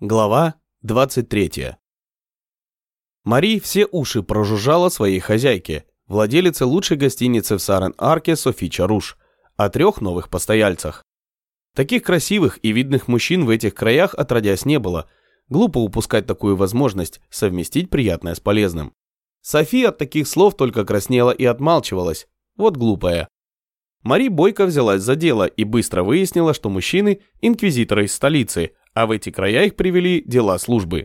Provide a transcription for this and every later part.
Глава 23. Мари все уши прожужжала своей хозяйке, владелице лучшей гостиницы в Сарен-Арке Софи Чаруш, о трех новых постояльцах. Таких красивых и видных мужчин в этих краях отродясь не было. Глупо упускать такую возможность совместить приятное с полезным. Софи от таких слов только краснела и отмалчивалась. Вот глупая. Мари бойко взялась за дело и быстро выяснила, что мужчины – инквизиторы из столицы, а в эти края их привели дела службы.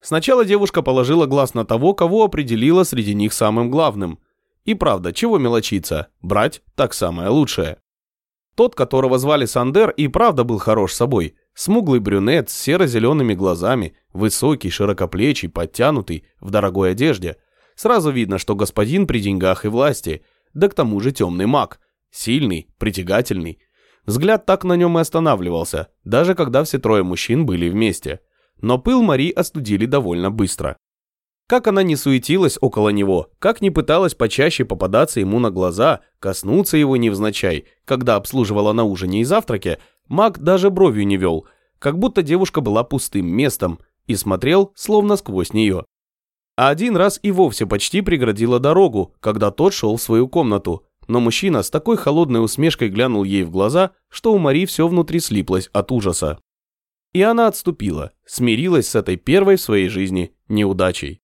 Сначала девушка положила глаз на того, кого определила среди них самым главным. И правда, чего мелочиться, брать так самое лучшее. Тот, которого звали Сандер, и правда был хорош собой. Смуглый брюнет с серо-зелеными глазами, высокий, широкоплечий, подтянутый, в дорогой одежде. Сразу видно, что господин при деньгах и власти, да к тому же темный маг. Сильный, притягательный, Взгляд так на нем и останавливался, даже когда все трое мужчин были вместе. Но пыл Мари остудили довольно быстро. Как она не суетилась около него, как не пыталась почаще попадаться ему на глаза, коснуться его невзначай, когда обслуживала на ужине и завтраке, маг даже бровью не вел, как будто девушка была пустым местом и смотрел словно сквозь нее. А один раз и вовсе почти преградила дорогу, когда тот шел в свою комнату, но мужчина с такой холодной усмешкой глянул ей в глаза, что у Мари все внутри слиплось от ужаса. И она отступила, смирилась с этой первой в своей жизни неудачей.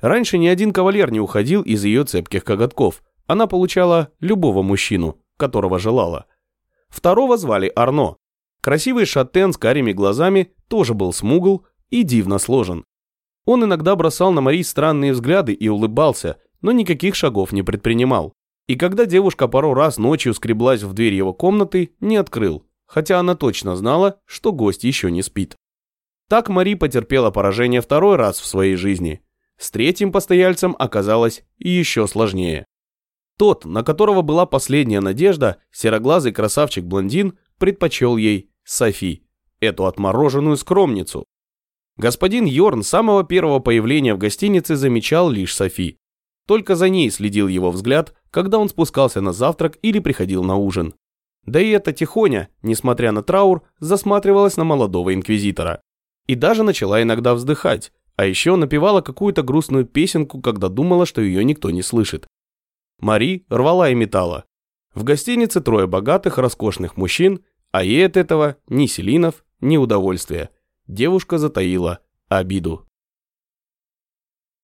Раньше ни один кавалер не уходил из ее цепких коготков. Она получала любого мужчину, которого желала. Второго звали Арно. Красивый шатен с карими глазами тоже был смугл и дивно сложен. Он иногда бросал на Мари странные взгляды и улыбался, но никаких шагов не предпринимал. И когда девушка пару раз ночью скреблась в дверь его комнаты, не открыл, хотя она точно знала, что гость еще не спит. Так Мари потерпела поражение второй раз в своей жизни. С третьим постояльцем оказалось еще сложнее. Тот, на которого была последняя надежда, сероглазый красавчик-блондин, предпочел ей Софи, эту отмороженную скромницу. Господин Йорн с самого первого появления в гостинице замечал лишь Софи. Только за ней следил его взгляд, когда он спускался на завтрак или приходил на ужин. Да и эта тихоня, несмотря на траур, засматривалась на молодого инквизитора. И даже начала иногда вздыхать, а еще напевала какую-то грустную песенку, когда думала, что ее никто не слышит. Мари рвала и металла. В гостинице трое богатых, роскошных мужчин, а ей от этого ни селинов, ни удовольствия. Девушка затаила обиду.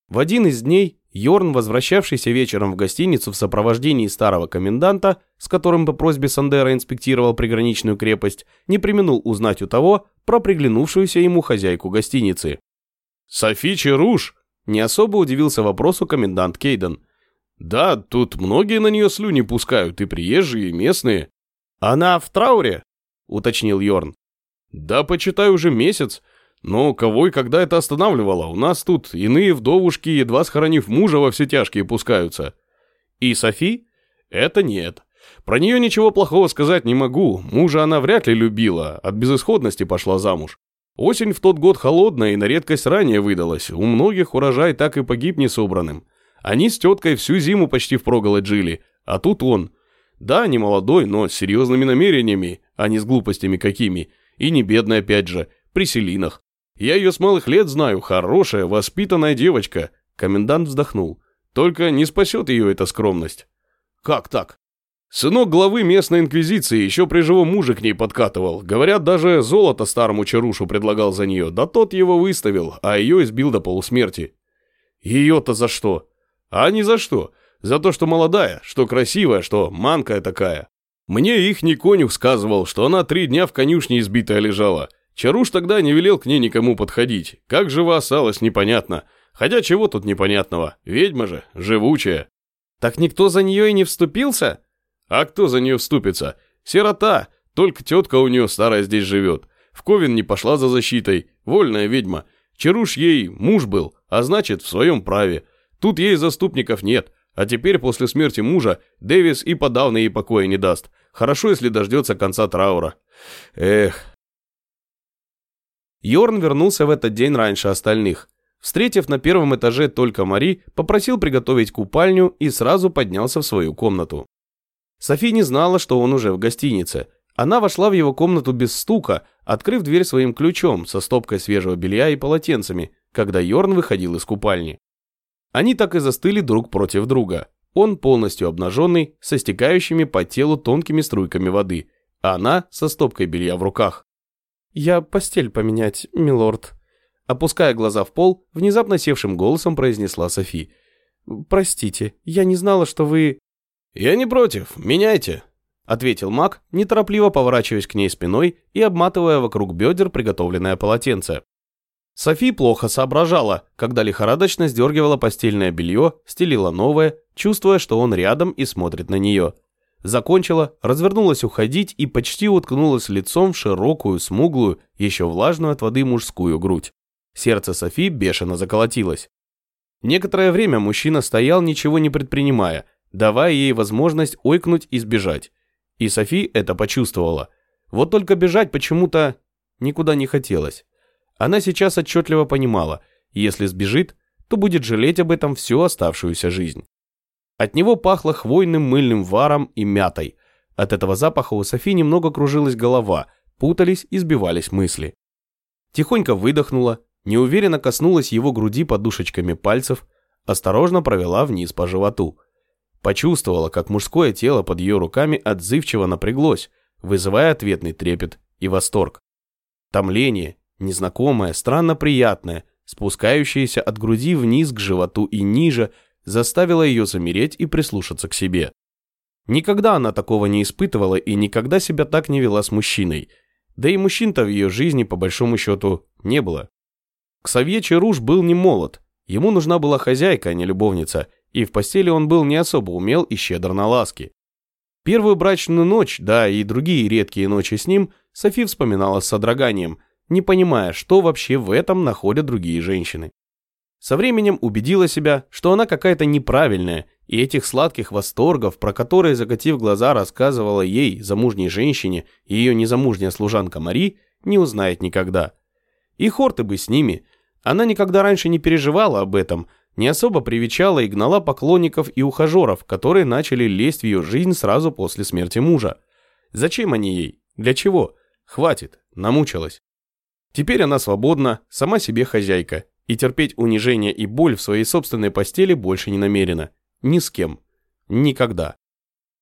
В один из дней Йорн, возвращавшийся вечером в гостиницу в сопровождении старого коменданта, с которым по просьбе Сандера инспектировал приграничную крепость, не применул узнать у того про приглянувшуюся ему хозяйку гостиницы. «Софи Чаруш!» – не особо удивился вопросу комендант Кейден. «Да, тут многие на нее слюни пускают, и приезжие, и местные». «Она в трауре?» – уточнил Йорн. «Да, почитай уже месяц. Но кого и когда это останавливало? У нас тут иные вдовушки, едва схоронив мужа, во все тяжкие пускаются. И Софи? Это нет. Про нее ничего плохого сказать не могу. Мужа она вряд ли любила, от безысходности пошла замуж. Осень в тот год холодная и на редкость ранее выдалась. У многих урожай так и погиб несобранным. Они с теткой всю зиму почти впроголодь жили, а тут он. Да, не молодой, но с серьезными намерениями, а не с глупостями какими. И не бедный опять же, при селинах. Я ее с малых лет знаю, хорошая, воспитанная девочка. Комендант вздохнул. Только не спасет ее эта скромность. Как так? Сынок главы местной инквизиции еще при живом муже к ней подкатывал. Говорят, даже золото старому чарушу предлагал за нее. Да тот его выставил, а ее избил до полусмерти. Ее-то за что? А не за что. За то, что молодая, что красивая, что манкая такая. Мне ихний конюх сказывал, что она три дня в конюшне избитая лежала. Чаруш тогда не велел к ней никому подходить. Как жива осталась, непонятно. Хотя чего тут непонятного? Ведьма же, живучая. Так никто за нее и не вступился? А кто за нее вступится? Сирота. Только тетка у нее старая здесь живет. В Ковен не пошла за защитой. Вольная ведьма. Чаруш ей муж был, а значит, в своем праве. Тут ей заступников нет. А теперь, после смерти мужа, Дэвис и подавно ей покоя не даст. Хорошо, если дождется конца траура. Эх, Йорн вернулся в этот день раньше остальных. Встретив на первом этаже только Мари, попросил приготовить купальню и сразу поднялся в свою комнату. Софи не знала, что он уже в гостинице. Она вошла в его комнату без стука, открыв дверь своим ключом со стопкой свежего белья и полотенцами, когда Йорн выходил из купальни. Они так и застыли друг против друга. Он полностью обнаженный, со стекающими по телу тонкими струйками воды, а она со стопкой белья в руках. «Я постель поменять, милорд», опуская глаза в пол, внезапно севшим голосом произнесла Софи. «Простите, я не знала, что вы...» «Я не против, меняйте», — ответил маг, неторопливо поворачиваясь к ней спиной и обматывая вокруг бедер приготовленное полотенце. Софи плохо соображала, когда лихорадочно сдергивала постельное белье, стелила новое, чувствуя, что он рядом и смотрит на нее. Закончила, развернулась уходить и почти уткнулась лицом в широкую, смуглую, еще влажную от воды мужскую грудь. Сердце Софи бешено заколотилось. Некоторое время мужчина стоял, ничего не предпринимая, давая ей возможность ойкнуть и сбежать. И Софи это почувствовала. Вот только бежать почему-то никуда не хотелось. Она сейчас отчетливо понимала, если сбежит, то будет жалеть об этом всю оставшуюся жизнь. От него пахло хвойным мыльным варом и мятой. От этого запаха у Софи немного кружилась голова, путались и сбивались мысли. Тихонько выдохнула, неуверенно коснулась его груди подушечками пальцев, осторожно провела вниз по животу. Почувствовала, как мужское тело под ее руками отзывчиво напряглось, вызывая ответный трепет и восторг. Томление, незнакомое, странно приятное, спускающееся от груди вниз к животу и ниже, заставило ее замереть и прислушаться к себе. Никогда она такого не испытывала и никогда себя так не вела с мужчиной. Да и мужчин-то в ее жизни, по большому счету, не было. Ксавье Чаруш был не молод. Ему нужна была хозяйка, а не любовница, и в постели он был не особо умел и щедр на ласки. Первую брачную ночь, да и другие редкие ночи с ним, Софи вспоминала с содроганием – не понимая, что вообще в этом находят другие женщины. Со временем убедила себя, что она какая-то неправильная, и этих сладких восторгов, про которые, закатив глаза, рассказывала ей, замужней женщине, и ее незамужняя служанка Мари, не узнает никогда. И хорты бы с ними. Она никогда раньше не переживала об этом, не особо привечала и гнала поклонников и ухажеров, которые начали лезть в ее жизнь сразу после смерти мужа. Зачем они ей? Для чего? Хватит, намучилась. Теперь она свободна, сама себе хозяйка, и терпеть унижение и боль в своей собственной постели больше не намерена. Ни с кем. Никогда.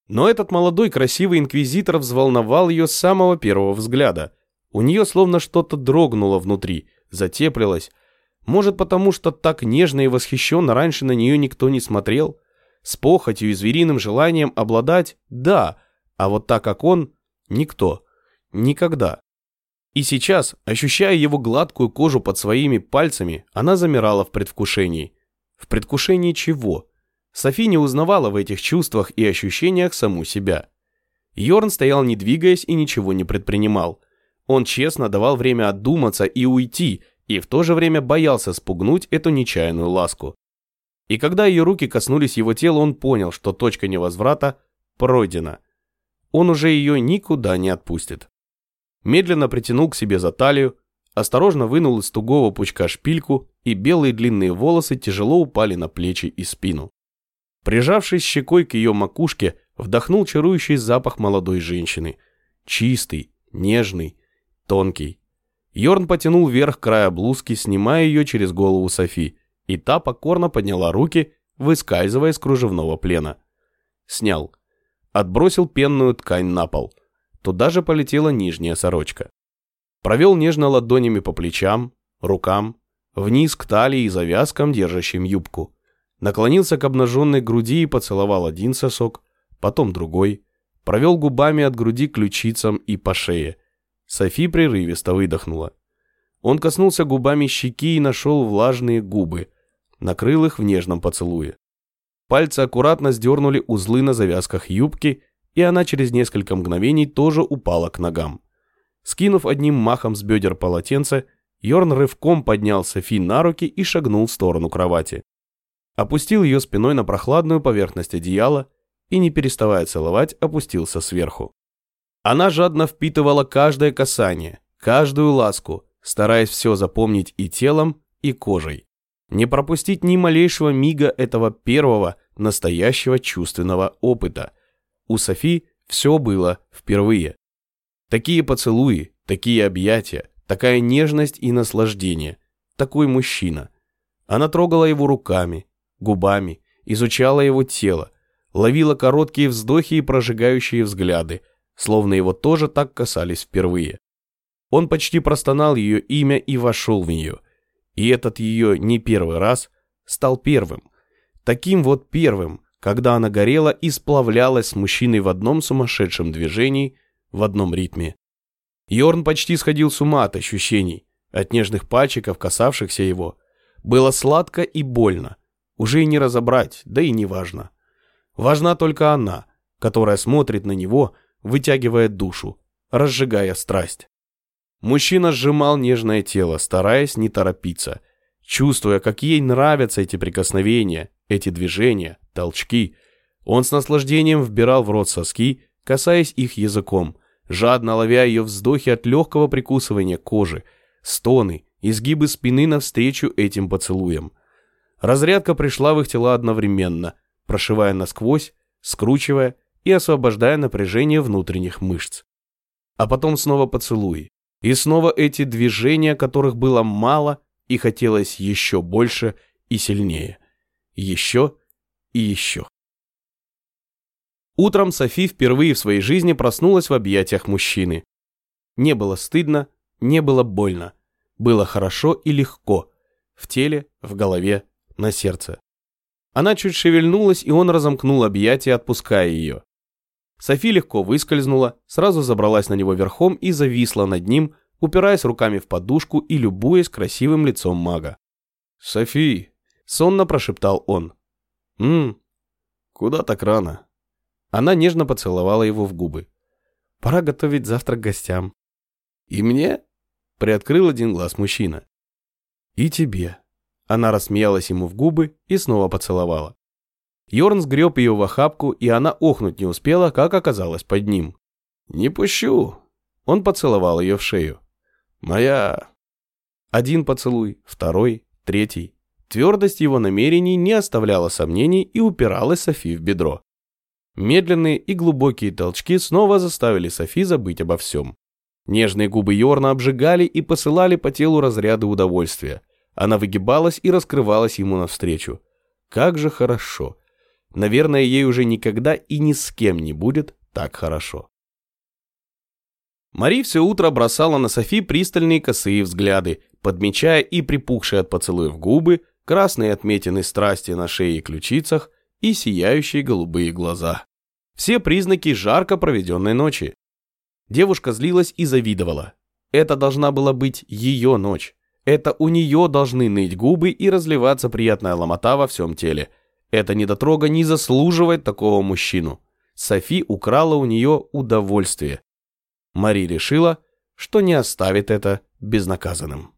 Но этот молодой красивый инквизитор взволновал ее с самого первого взгляда. У нее словно что-то дрогнуло внутри, затеплилось. Может потому, что так нежно и восхищенно раньше на нее никто не смотрел? С похотью и звериным желанием обладать – да, а вот так как он – никто. Никогда. И сейчас, ощущая его гладкую кожу под своими пальцами, она замирала в предвкушении. В предвкушении чего? Софи не узнавала в этих чувствах и ощущениях саму себя. Йорн стоял не двигаясь и ничего не предпринимал. Он честно давал время отдуматься и уйти, и в то же время боялся спугнуть эту нечаянную ласку. И когда ее руки коснулись его тела, он понял, что точка невозврата пройдена. Он уже ее никуда не отпустит медленно притянул к себе за талию, осторожно вынул из тугого пучка шпильку, и белые длинные волосы тяжело упали на плечи и спину. Прижавшись щекой к ее макушке, вдохнул чарующий запах молодой женщины. Чистый, нежный, тонкий. Йорн потянул вверх края блузки, снимая ее через голову Софи, и та покорно подняла руки, выскальзывая из кружевного плена. Снял. Отбросил пенную ткань на пол. Туда же полетела нижняя сорочка. Провел нежно ладонями по плечам, рукам, вниз к талии и завязкам, держащим юбку. Наклонился к обнаженной груди и поцеловал один сосок, потом другой. Провел губами от груди к ключицам и по шее. Софи прерывисто выдохнула. Он коснулся губами щеки и нашел влажные губы. Накрыл их в нежном поцелуе. Пальцы аккуратно сдернули узлы на завязках юбки и она через несколько мгновений тоже упала к ногам. Скинув одним махом с бедер полотенце, Йорн рывком поднял Софи на руки и шагнул в сторону кровати. Опустил ее спиной на прохладную поверхность одеяла и, не переставая целовать, опустился сверху. Она жадно впитывала каждое касание, каждую ласку, стараясь все запомнить и телом, и кожей. Не пропустить ни малейшего мига этого первого, настоящего чувственного опыта – у Софи все было впервые. Такие поцелуи, такие объятия, такая нежность и наслаждение. Такой мужчина. Она трогала его руками, губами, изучала его тело, ловила короткие вздохи и прожигающие взгляды, словно его тоже так касались впервые. Он почти простонал ее имя и вошел в нее. И этот ее не первый раз стал первым. Таким вот первым, когда она горела и сплавлялась с мужчиной в одном сумасшедшем движении, в одном ритме. Йорн почти сходил с ума от ощущений, от нежных пальчиков, касавшихся его. Было сладко и больно. Уже и не разобрать, да и не важно. Важна только она, которая смотрит на него, вытягивая душу, разжигая страсть. Мужчина сжимал нежное тело, стараясь не торопиться, чувствуя, как ей нравятся эти прикосновения, эти движения, толчки. Он с наслаждением вбирал в рот соски, касаясь их языком, жадно ловя ее вздохи от легкого прикусывания кожи, стоны, изгибы спины навстречу этим поцелуям. Разрядка пришла в их тела одновременно, прошивая насквозь, скручивая и освобождая напряжение внутренних мышц. А потом снова поцелуи. И снова эти движения, которых было мало и хотелось еще больше и сильнее. Еще и еще. Утром Софи впервые в своей жизни проснулась в объятиях мужчины. Не было стыдно, не было больно. Было хорошо и легко. В теле, в голове, на сердце. Она чуть шевельнулась, и он разомкнул объятия, отпуская ее. Софи легко выскользнула, сразу забралась на него верхом и зависла над ним, упираясь руками в подушку и любуясь красивым лицом мага. «Софи!» — сонно прошептал он. «Ммм, куда так рано?» Она нежно поцеловала его в губы. «Пора готовить завтрак гостям». «И мне?» — приоткрыл один глаз мужчина. «И тебе». Она рассмеялась ему в губы и снова поцеловала. Йорн сгреб ее в охапку, и она охнуть не успела, как оказалось под ним. «Не пущу!» Он поцеловал ее в шею. «Моя...» Один поцелуй, второй, третий. Твердость его намерений не оставляла сомнений и упиралась Софи в бедро. Медленные и глубокие толчки снова заставили Софи забыть обо всем. Нежные губы Йорна обжигали и посылали по телу разряды удовольствия. Она выгибалась и раскрывалась ему навстречу. Как же хорошо. Наверное, ей уже никогда и ни с кем не будет так хорошо. Мари все утро бросала на Софи пристальные косые взгляды, подмечая и припухшие от поцелуев губы, красные отметины страсти на шее и ключицах и сияющие голубые глаза. Все признаки жарко проведенной ночи. Девушка злилась и завидовала. Это должна была быть ее ночь. Это у нее должны ныть губы и разливаться приятная ломота во всем теле. Эта недотрога не заслуживает такого мужчину. Софи украла у нее удовольствие. Мари решила, что не оставит это безнаказанным.